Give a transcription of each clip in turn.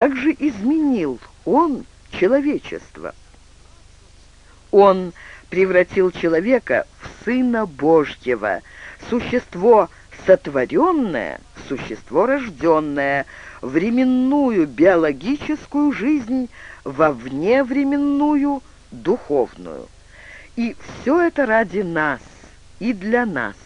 Как же изменил он человечество? Он превратил человека в Сына Божьего, существо сотворенное, существо рожденное, временную биологическую жизнь во вневременную духовную. И все это ради нас и для нас.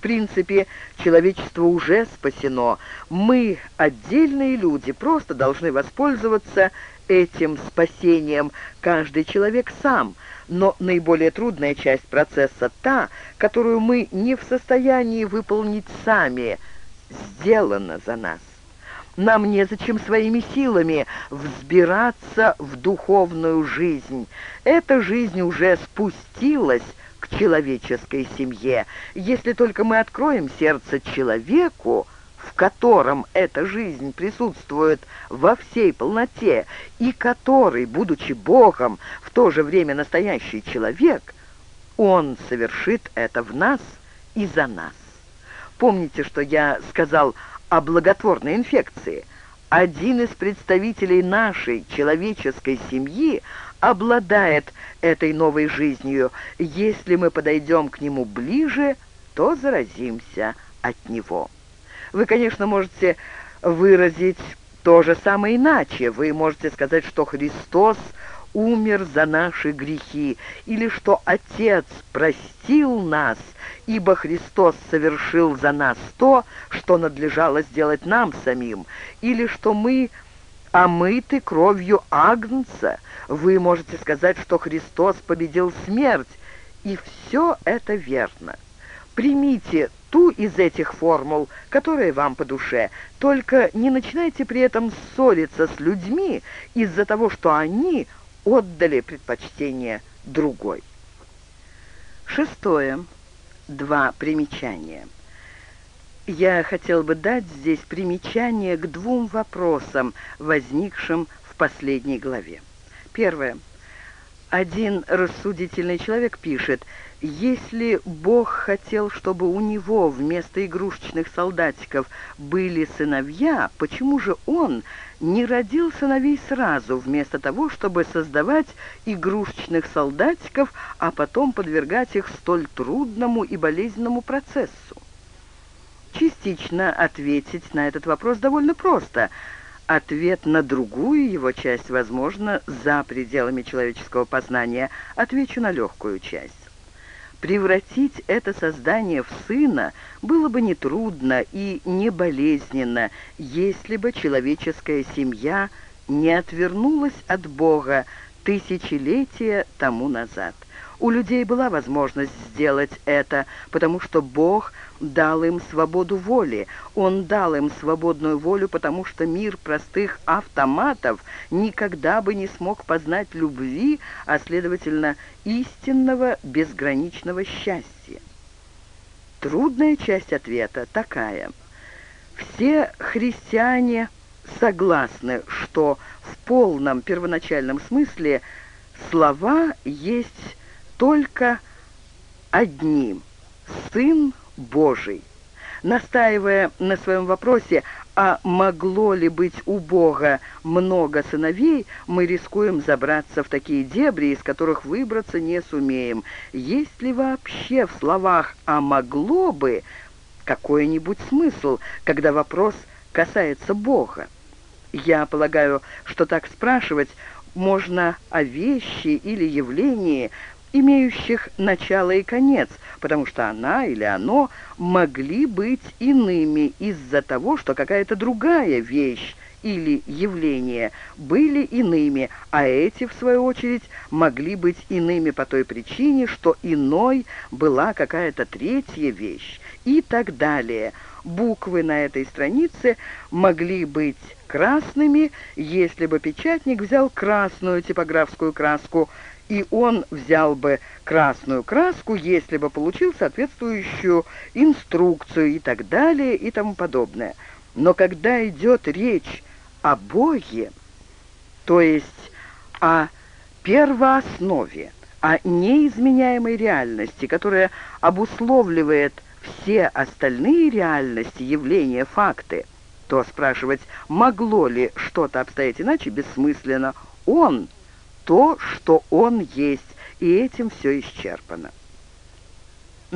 В принципе, человечество уже спасено. Мы, отдельные люди, просто должны воспользоваться этим спасением, каждый человек сам. Но наиболее трудная часть процесса та, которую мы не в состоянии выполнить сами, сделана за нас. Нам незачем своими силами взбираться в духовную жизнь. Эта жизнь уже спустилась к человеческой семье, если только мы откроем сердце человеку, в котором эта жизнь присутствует во всей полноте, и который, будучи Богом, в то же время настоящий человек, Он совершит это в нас и за нас. Помните, что я сказал о благотворной инфекции? Один из представителей нашей человеческой семьи обладает этой новой жизнью. Если мы подойдем к нему ближе, то заразимся от него. Вы, конечно, можете выразить то же самое иначе. Вы можете сказать, что Христос умер за наши грехи, или что Отец простил нас, ибо Христос совершил за нас то, что надлежало сделать нам самим, или что мы омыты кровью Агнца. Вы можете сказать, что Христос победил смерть, и все это верно. Примите ту из этих формул, которая вам по душе, только не начинайте при этом ссориться с людьми из-за того, что они отдали предпочтение другой. Шестое. Два примечания. Я хотел бы дать здесь примечание к двум вопросам, возникшим в последней главе. Первое. Один рассудительный человек пишет, если Бог хотел, чтобы у него вместо игрушечных солдатиков были сыновья, почему же Он не родил сыновей сразу, вместо того, чтобы создавать игрушечных солдатиков, а потом подвергать их столь трудному и болезненному процессу? Частично ответить на этот вопрос довольно просто. Ответ на другую его часть, возможно, за пределами человеческого познания. Отвечу на легкую часть. Превратить это создание в сына было бы нетрудно и не болезненно, если бы человеческая семья не отвернулась от Бога тысячелетия тому назад. У людей была возможность сделать это, потому что Бог дал им свободу воли. Он дал им свободную волю, потому что мир простых автоматов никогда бы не смог познать любви, а, следовательно, истинного безграничного счастья. Трудная часть ответа такая. Все христиане согласны, что в полном первоначальном смысле слова есть только одним – Сын Божий. Настаивая на своем вопросе, а могло ли быть у Бога много сыновей, мы рискуем забраться в такие дебри, из которых выбраться не сумеем. Есть ли вообще в словах «а могло бы» какой-нибудь смысл, когда вопрос касается Бога? Я полагаю, что так спрашивать можно о вещи или явлении, имеющих начало и конец, потому что она или оно могли быть иными из-за того, что какая-то другая вещь или явление были иными, а эти, в свою очередь, могли быть иными по той причине, что иной была какая-то третья вещь и так далее. Буквы на этой странице могли быть красными, если бы печатник взял красную типографскую краску, и он взял бы красную краску, если бы получил соответствующую инструкцию и так далее и тому подобное. Но когда идет речь о Боге, то есть о первооснове, о неизменяемой реальности, которая обусловливает все остальные реальности, явления, факты, то спрашивать, могло ли что-то обстоять иначе, бессмысленно. Он — то, что он есть, и этим все исчерпано.